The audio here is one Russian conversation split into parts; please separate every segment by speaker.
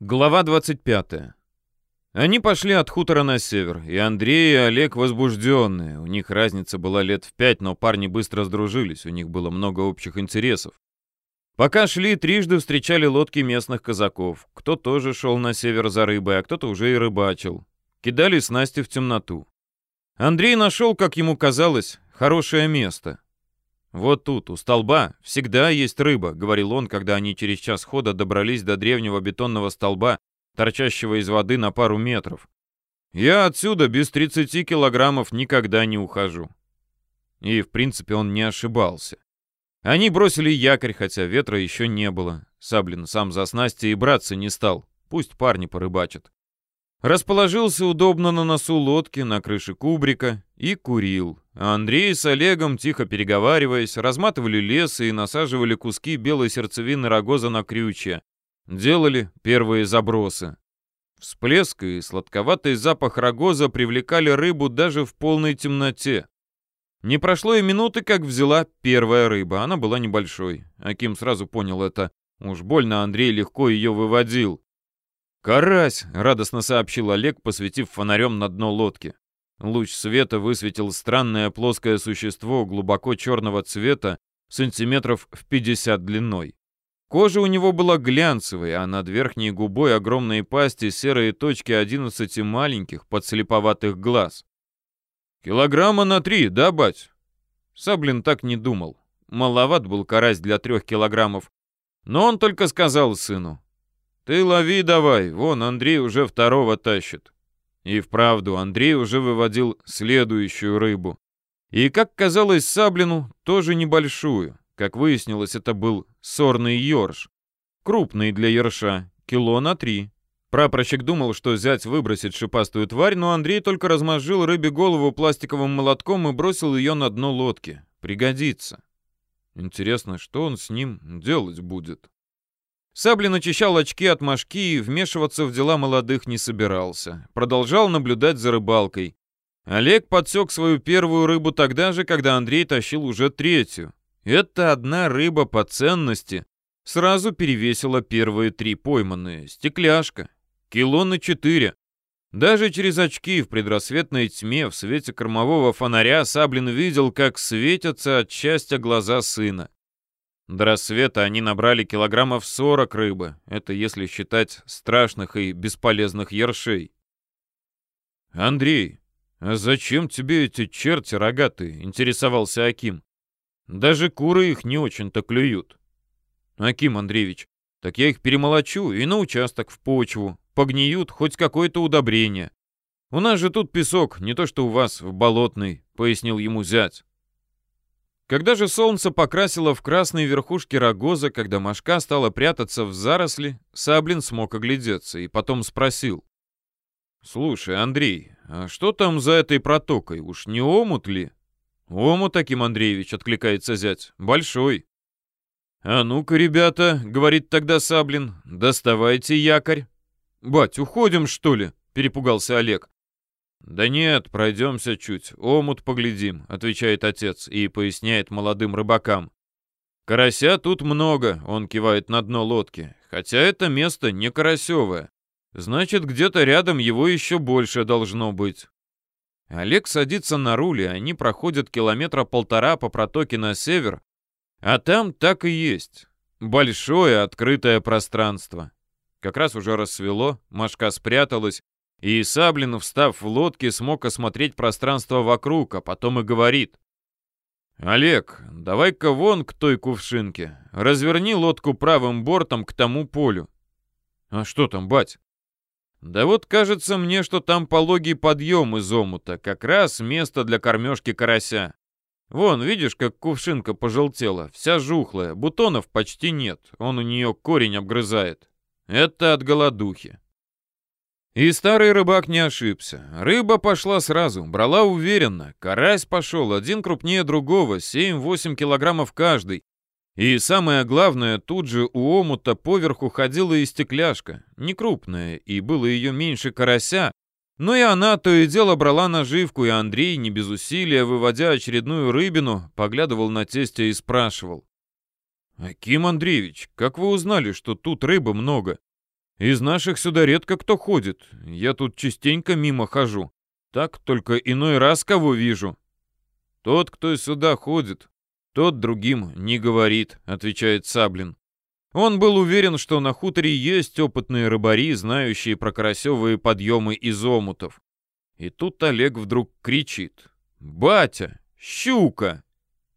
Speaker 1: Глава 25. Они пошли от хутора на север, и Андрей и Олег возбужденные. У них разница была лет в пять, но парни быстро сдружились, у них было много общих интересов. Пока шли, трижды встречали лодки местных казаков. Кто тоже шел на север за рыбой, а кто-то уже и рыбачил. Кидали снасти в темноту. Андрей нашел, как ему казалось, хорошее место. «Вот тут, у столба, всегда есть рыба», — говорил он, когда они через час хода добрались до древнего бетонного столба, торчащего из воды на пару метров. «Я отсюда без 30 килограммов никогда не ухожу». И, в принципе, он не ошибался. Они бросили якорь, хотя ветра еще не было. Саблин сам за снасти и браться не стал. Пусть парни порыбачат. Расположился удобно на носу лодки, на крыше кубрика и курил. А Андрей с Олегом, тихо переговариваясь, разматывали лес и насаживали куски белой сердцевины рогоза на крючья. Делали первые забросы. Всплеск и сладковатый запах рогоза привлекали рыбу даже в полной темноте. Не прошло и минуты, как взяла первая рыба. Она была небольшой. Аким сразу понял это. Уж больно Андрей легко ее выводил. «Карась!» — радостно сообщил Олег, посветив фонарем на дно лодки. Луч света высветил странное плоское существо глубоко черного цвета, сантиметров в 50 длиной. Кожа у него была глянцевой, а над верхней губой огромной пасти серые точки 11 маленьких подслеповатых глаз. «Килограмма на три, да, бать?» Саблин так не думал. Маловат был карась для трех килограммов. Но он только сказал сыну. «Ты лови давай, вон Андрей уже второго тащит». И вправду, Андрей уже выводил следующую рыбу. И, как казалось Саблину, тоже небольшую. Как выяснилось, это был сорный ёрш. Крупный для ерша, кило на три. Прапорщик думал, что зять выбросит шипастую тварь, но Андрей только размозжил рыбе голову пластиковым молотком и бросил ее на дно лодки. Пригодится. Интересно, что он с ним делать будет? Саблин очищал очки от мошки и вмешиваться в дела молодых не собирался. Продолжал наблюдать за рыбалкой. Олег подсек свою первую рыбу тогда же, когда Андрей тащил уже третью. Это одна рыба по ценности сразу перевесила первые три пойманные. Стекляшка. Кило на четыре. Даже через очки в предрассветной тьме в свете кормового фонаря Саблин видел, как светятся от счастья глаза сына. До рассвета они набрали килограммов 40 рыбы. Это если считать страшных и бесполезных ершей. «Андрей, а зачем тебе эти черти рогатые?» — интересовался Аким. «Даже куры их не очень-то клюют». «Аким Андреевич, так я их перемолочу и на участок в почву. Погниют хоть какое-то удобрение. У нас же тут песок, не то что у вас в болотной», — пояснил ему зять. Когда же солнце покрасило в красные верхушки рогоза, когда мошка стала прятаться в заросли, Саблин смог оглядеться и потом спросил. «Слушай, Андрей, а что там за этой протокой? Уж не омут ли?» «Омут, Аким Андреевич», — откликается зять, — «большой». «А ну-ка, ребята», — говорит тогда Саблин, — «доставайте якорь». «Бать, уходим, что ли?» — перепугался Олег. «Да нет, пройдемся чуть, омут поглядим», — отвечает отец и поясняет молодым рыбакам. «Карася тут много», — он кивает на дно лодки, «хотя это место не карасевое. Значит, где-то рядом его еще больше должно быть». Олег садится на руль, и они проходят километра полтора по протоке на север, а там так и есть. Большое открытое пространство. Как раз уже рассвело, Машка спряталась, и Саблин, встав в лодке, смог осмотреть пространство вокруг, а потом и говорит. «Олег, давай-ка вон к той кувшинке. Разверни лодку правым бортом к тому полю». «А что там, бать?» «Да вот кажется мне, что там пологий подъем из омута, как раз место для кормежки карася. Вон, видишь, как кувшинка пожелтела, вся жухлая, бутонов почти нет, он у нее корень обгрызает. Это от голодухи. И старый рыбак не ошибся. Рыба пошла сразу, брала уверенно. Карась пошел, один крупнее другого, 7-8 килограммов каждый. И самое главное, тут же у омута поверху ходила и стекляшка, не крупная, и было ее меньше карася, но и она то и дело брала наживку, и Андрей, не без усилия, выводя очередную рыбину, поглядывал на тестя и спрашивал. «Аким Андреевич, как вы узнали, что тут рыбы много?» Из наших сюда редко кто ходит. Я тут частенько мимо хожу. Так только иной раз кого вижу. Тот, кто сюда ходит, тот другим не говорит, отвечает Саблин. Он был уверен, что на хуторе есть опытные рыбари, знающие про карасевые подъемы из омутов. И тут Олег вдруг кричит. «Батя! Щука!»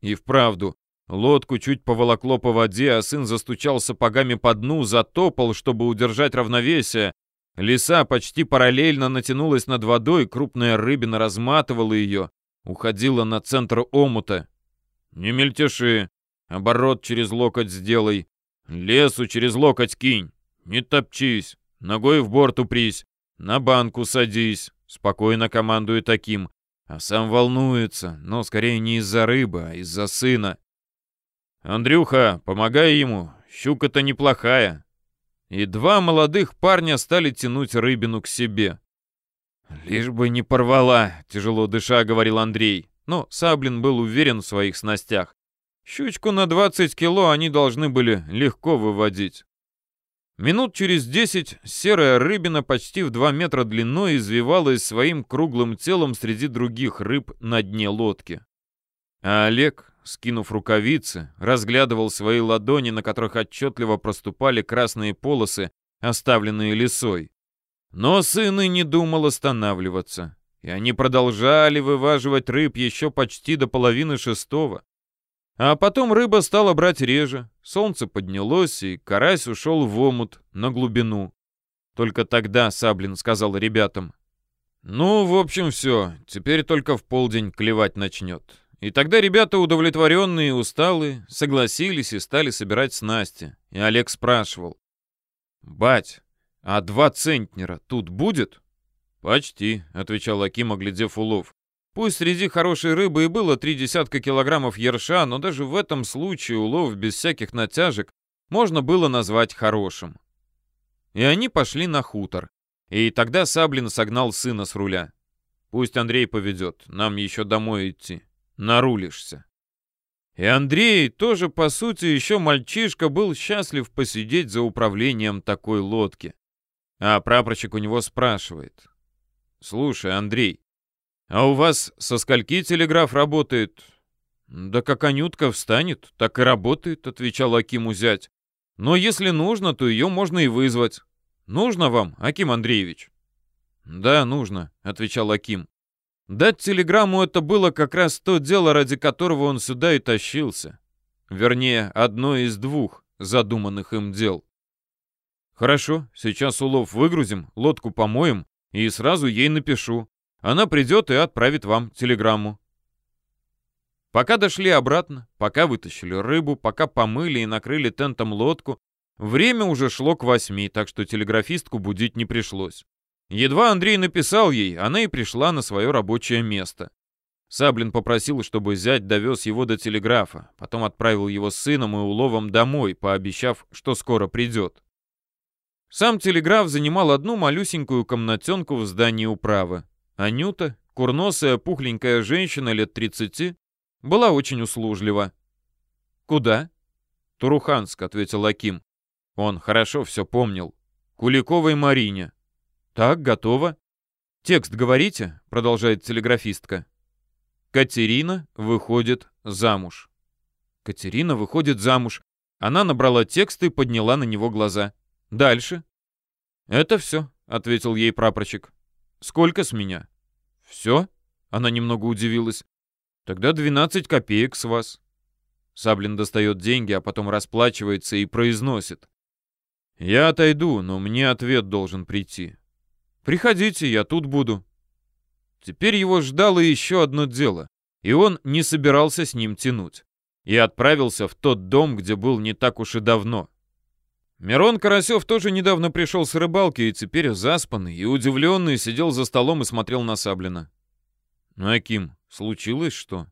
Speaker 1: И вправду, лодку чуть поволокло по воде, а сын застучал сапогами по дну, затопал, чтобы удержать равновесие. Лиса почти параллельно натянулась над водой, крупная рыбина разматывала ее, уходила на центр омута. «Не мельтеши, оборот через локоть сделай, лесу через локоть кинь, не топчись, ногой в борт упрись, на банку садись», спокойно командует таким, а сам волнуется, но скорее не из-за рыбы, а из-за сына. «Андрюха, помогай ему, щука-то неплохая». И два молодых парня стали тянуть рыбину к себе. «Лишь бы не порвала», — тяжело дыша говорил Андрей. Но Саблин был уверен в своих снастях. Щучку на 20 кило они должны были легко выводить. Минут через десять серая рыбина почти в два метра длиной извивалась своим круглым телом среди других рыб на дне лодки. А Олег, скинув рукавицы, разглядывал свои ладони, на которых отчетливо проступали красные полосы, оставленные лесой. Но сын и не думал останавливаться, и они продолжали вываживать рыб еще почти до половины шестого. А потом рыба стала брать реже, солнце поднялось, и карась ушел в омут, на глубину. Только тогда Саблин сказал ребятам, «Ну, в общем, все, теперь только в полдень клевать начнет». И тогда ребята, удовлетворенные и усталые, согласились и стали собирать снасти. И Олег спрашивал, «Бать, а два центнера тут будет?» «Почти», — отвечал Аким, оглядев улов. Пусть среди хорошей рыбы и было три десятка килограммов ерша, но даже в этом случае улов без всяких натяжек можно было назвать хорошим. И они пошли на хутор. И тогда Саблин согнал сына с руля. «Пусть Андрей поведет, нам еще домой идти. Нарулишься». И Андрей, тоже по сути еще мальчишка, был счастлив посидеть за управлением такой лодки. А прапорщик у него спрашивает. «Слушай, Андрей, «А у вас со скольки телеграф работает?» «Да как Анютка встанет, так и работает», — отвечал Акиму зять. «Но если нужно, то ее можно и вызвать. Нужно вам, Аким Андреевич?» «Да, нужно», — отвечал Аким. Дать телеграмму — это было как раз то дело, ради которого он сюда и тащился. Вернее, одно из двух задуманных им дел. «Хорошо, сейчас улов выгрузим, лодку помоем и сразу ей напишу. Она придет и отправит вам телеграмму. Пока дошли обратно, пока вытащили рыбу, пока помыли и накрыли тентом лодку, время уже шло к восьми, так что телеграфистку будить не пришлось. Едва Андрей написал ей, она и пришла на свое рабочее место. Саблин попросил, чтобы зять довез его до телеграфа, потом отправил его с сыном и уловом домой, пообещав, что скоро придет. Сам телеграф занимал одну малюсенькую комнатенку в здании управы. Анюта, курносая, пухленькая женщина лет 30, была очень услужлива. «Куда?» «Туруханск», — ответил Аким. Он хорошо все помнил. «Куликовой Марине». «Так, готово». «Текст говорите?» — продолжает телеграфистка. Катерина выходит замуж. Катерина выходит замуж. Она набрала текст и подняла на него глаза. Дальше. «Это все», — ответил ей прапорщик. «Сколько с меня?» «Все?» — она немного удивилась. «Тогда 12 копеек с вас». Саблин достает деньги, а потом расплачивается и произносит. «Я отойду, но мне ответ должен прийти. Приходите, я тут буду». Теперь его ждало еще одно дело, и он не собирался с ним тянуть. И отправился в тот дом, где был не так уж и давно. Мирон Карасев тоже недавно пришел с рыбалки и теперь заспанный и удивленный сидел за столом и смотрел на Саблина. «Аким, случилось что?»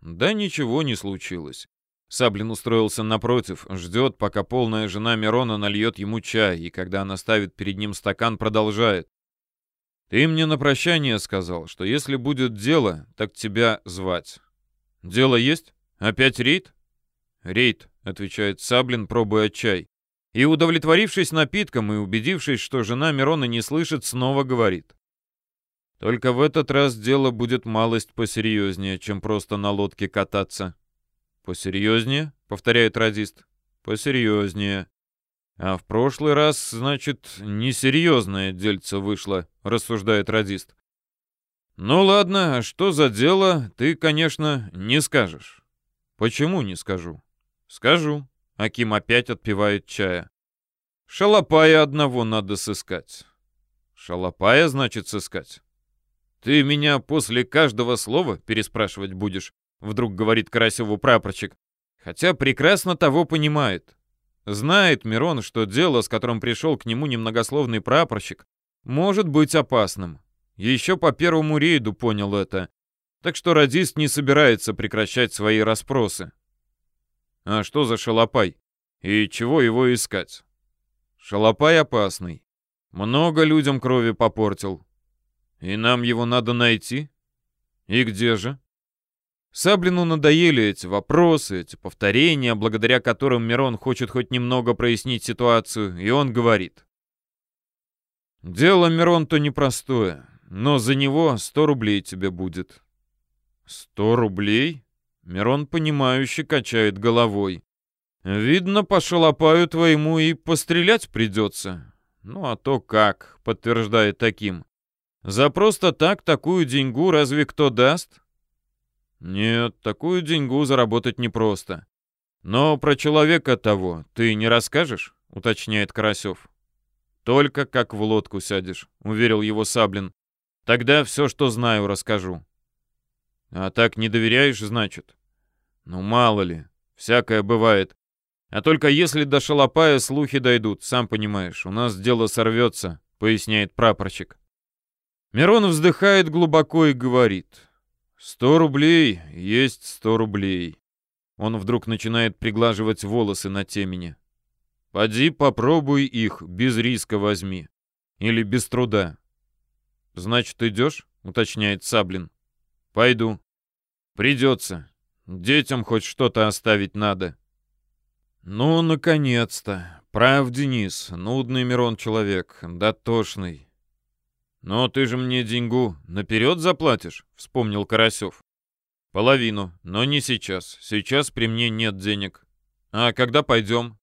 Speaker 1: «Да ничего не случилось». Саблин устроился напротив, ждет, пока полная жена Мирона нальет ему чай, и когда она ставит перед ним стакан, продолжает. «Ты мне на прощание сказал, что если будет дело, так тебя звать». «Дело есть? Опять рейд?» «Рейд», — отвечает Саблин, пробуя чай. И, удовлетворившись напитком и убедившись, что жена Мирона не слышит, снова говорит. Только в этот раз дело будет малость посерьезнее, чем просто на лодке кататься. «Посерьезнее?» — повторяет радист. «Посерьезнее». «А в прошлый раз, значит, несерьезное дельце вышло», — рассуждает радист. «Ну ладно, а что за дело, ты, конечно, не скажешь». «Почему не скажу?» «Скажу». Аким опять отпивает чая. «Шалопая одного надо сыскать». «Шалопая, значит, сыскать?» «Ты меня после каждого слова переспрашивать будешь?» Вдруг говорит Карасеву прапорщик. Хотя прекрасно того понимает. Знает Мирон, что дело, с которым пришел к нему немногословный прапорщик, может быть опасным. Еще по первому рейду понял это. Так что радист не собирается прекращать свои расспросы. А что за шалопай? И чего его искать? Шалопай опасный. Много людям крови попортил. И нам его надо найти? И где же? Саблину надоели эти вопросы, эти повторения, благодаря которым Мирон хочет хоть немного прояснить ситуацию, и он говорит. «Дело, Мирон-то непростое, но за него сто рублей тебе будет». «Сто рублей?» Мирон, понимающе качает головой. «Видно, по шалопаю твоему и пострелять придется». «Ну, а то как», — подтверждает таким. За просто так такую деньгу разве кто даст? Нет, такую деньгу заработать непросто. Но про человека того ты не расскажешь? Уточняет Карасев. Только как в лодку сядешь, уверил его Саблин. Тогда все, что знаю, расскажу. А так не доверяешь, значит? Ну, мало ли, всякое бывает. А только если до шалопая слухи дойдут, сам понимаешь, у нас дело сорвется, поясняет прапорщик. Мирон вздыхает глубоко и говорит. «Сто рублей есть сто рублей». Он вдруг начинает приглаживать волосы на темени. «Поди попробуй их, без риска возьми. Или без труда». «Значит, идешь?» — уточняет Саблин. «Пойду». «Придется. Детям хоть что-то оставить надо». «Ну, наконец-то. Прав, Денис. Нудный Мирон человек. Дотошный. «Но ты же мне деньгу наперед заплатишь?» — вспомнил Карасев. «Половину, но не сейчас. Сейчас при мне нет денег. А когда пойдем?»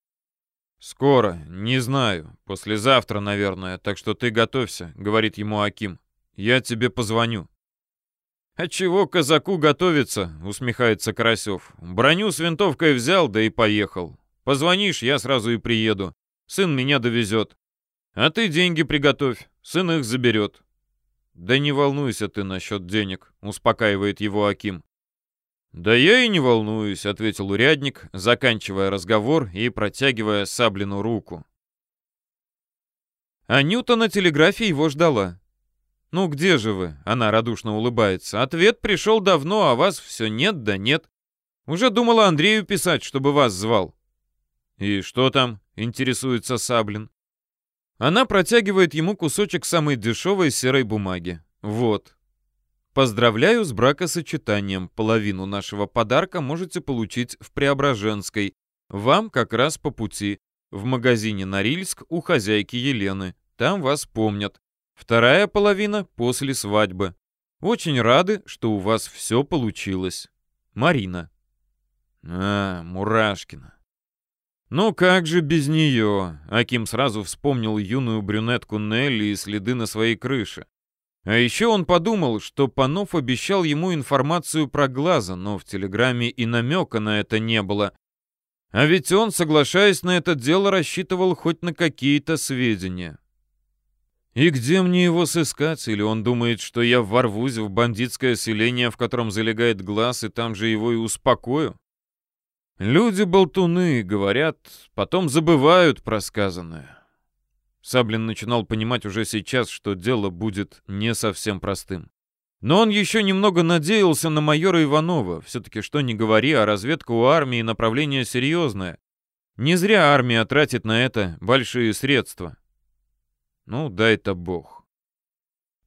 Speaker 1: «Скоро, не знаю. Послезавтра, наверное. Так что ты готовься», — говорит ему Аким. «Я тебе позвоню». «А чего казаку готовиться?» — усмехается Карасев. «Броню с винтовкой взял, да и поехал. Позвонишь, я сразу и приеду. Сын меня довезет. А ты деньги приготовь, сын их заберет. Да не волнуйся ты насчет денег, успокаивает его Аким. Да я и не волнуюсь, ответил урядник, заканчивая разговор и протягивая Саблину руку. Анюта на телеграфе его ждала. «Ну где же вы?» — она радушно улыбается. «Ответ пришел давно, а вас все нет да нет. Уже думала Андрею писать, чтобы вас звал». «И что там?» — интересуется Саблин. Она протягивает ему кусочек самой дешевой серой бумаги. Вот. Поздравляю с бракосочетанием. Половину нашего подарка можете получить в Преображенской. Вам как раз по пути. В магазине Норильск у хозяйки Елены. Там вас помнят. Вторая половина после свадьбы. Очень рады, что у вас все получилось. Марина. А, Мурашкина. «Ну как же без нее?» Аким сразу вспомнил юную брюнетку Нелли и следы на своей крыше. А еще он подумал, что Панов обещал ему информацию про глаза, но в телеграмме и намека на это не было. А ведь он, соглашаясь на это дело, рассчитывал хоть на какие-то сведения. И где мне его сыскать? Или он думает, что я ворвусь в бандитское селение, в котором залегает глаз, и там же его и успокою? Люди-болтуны говорят, потом забывают про сказанное. Саблин начинал понимать уже сейчас, что дело будет не совсем простым. Но он еще немного надеялся на майора Иванова. Все-таки что ни говори, а разведка у армии направление серьезное. Не зря армия тратит на это большие средства. Ну, дай-то бог.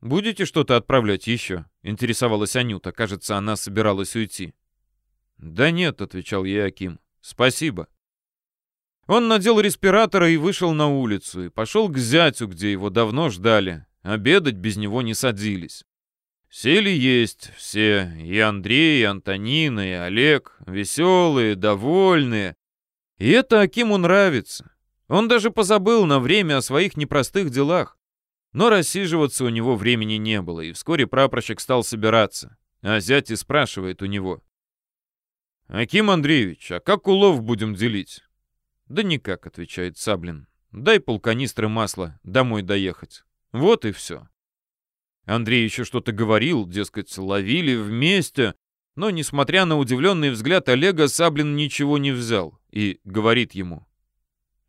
Speaker 1: «Будете что-то отправлять еще?» — интересовалась Анюта. Кажется, она собиралась уйти. «Да нет», — отвечал я Аким. «Спасибо». Он надел респиратора и вышел на улицу, и пошел к зятю, где его давно ждали. Обедать без него не садились. Сели есть все, и Андрей, и Антонина, и Олег, веселые, довольные. И это Акиму нравится. Он даже позабыл на время о своих непростых делах. Но рассиживаться у него времени не было, и вскоре прапорщик стал собираться. А зять и спрашивает у него. «Аким Андреевич, а как улов будем делить?» «Да никак», — отвечает Саблин. «Дай полканистры масла, домой доехать. Вот и все». Андрей еще что-то говорил, дескать, ловили вместе, но, несмотря на удивленный взгляд Олега, Саблин ничего не взял и говорит ему.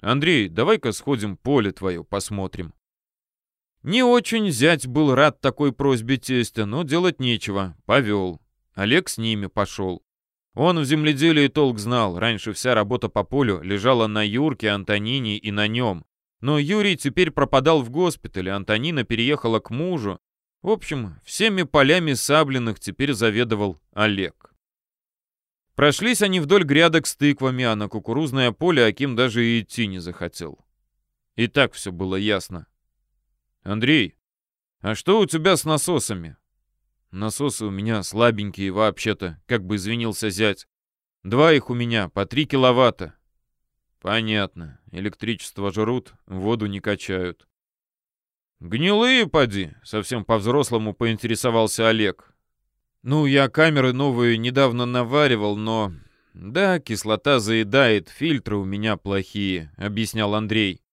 Speaker 1: «Андрей, давай-ка сходим поле твое посмотрим». Не очень зять был рад такой просьбе тестя, но делать нечего, повел. Олег с ними пошел. Он в земледелии толк знал, раньше вся работа по полю лежала на Юрке, Антонине и на нем. Но Юрий теперь пропадал в госпитале, Антонина переехала к мужу. В общем, всеми полями сабленных теперь заведовал Олег. Прошлись они вдоль грядок с тыквами, а на кукурузное поле Аким даже и идти не захотел. И так все было ясно. «Андрей, а что у тебя с насосами?» Насосы у меня слабенькие вообще-то, как бы извинился зять. Два их у меня, по три киловатта. Понятно. Электричество жрут, воду не качают. Гнилые, поди, совсем по-взрослому поинтересовался Олег. Ну, я камеры новые недавно наваривал, но... Да, кислота заедает, фильтры у меня плохие, объяснял Андрей.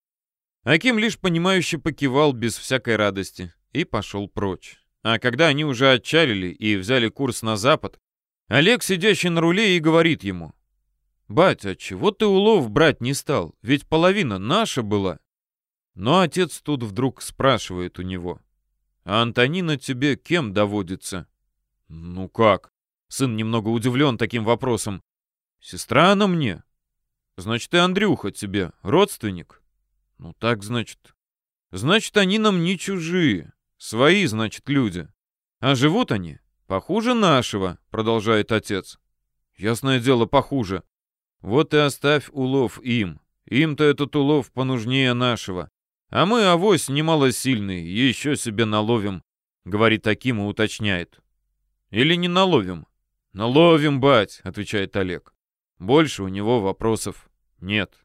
Speaker 1: Аким лишь понимающе покивал без всякой радости и пошел прочь. А когда они уже отчалили и взяли курс на запад, Олег, сидящий на руле, и говорит ему. «Батя, чего ты улов брать не стал? Ведь половина наша была». Но отец тут вдруг спрашивает у него. «А Антонина тебе кем доводится?» «Ну как?» Сын немного удивлен таким вопросом. «Сестра она мне». «Значит, и Андрюха тебе родственник?» «Ну так, значит». «Значит, они нам не чужие. Свои, значит, люди. А живут они похуже нашего, продолжает отец. Ясное дело, похуже. Вот и оставь улов им. Им-то этот улов понужнее нашего. А мы, авось, немало сильные, еще себе наловим, говорит таким и уточняет. Или не наловим? Наловим, бать, отвечает Олег. Больше у него вопросов нет.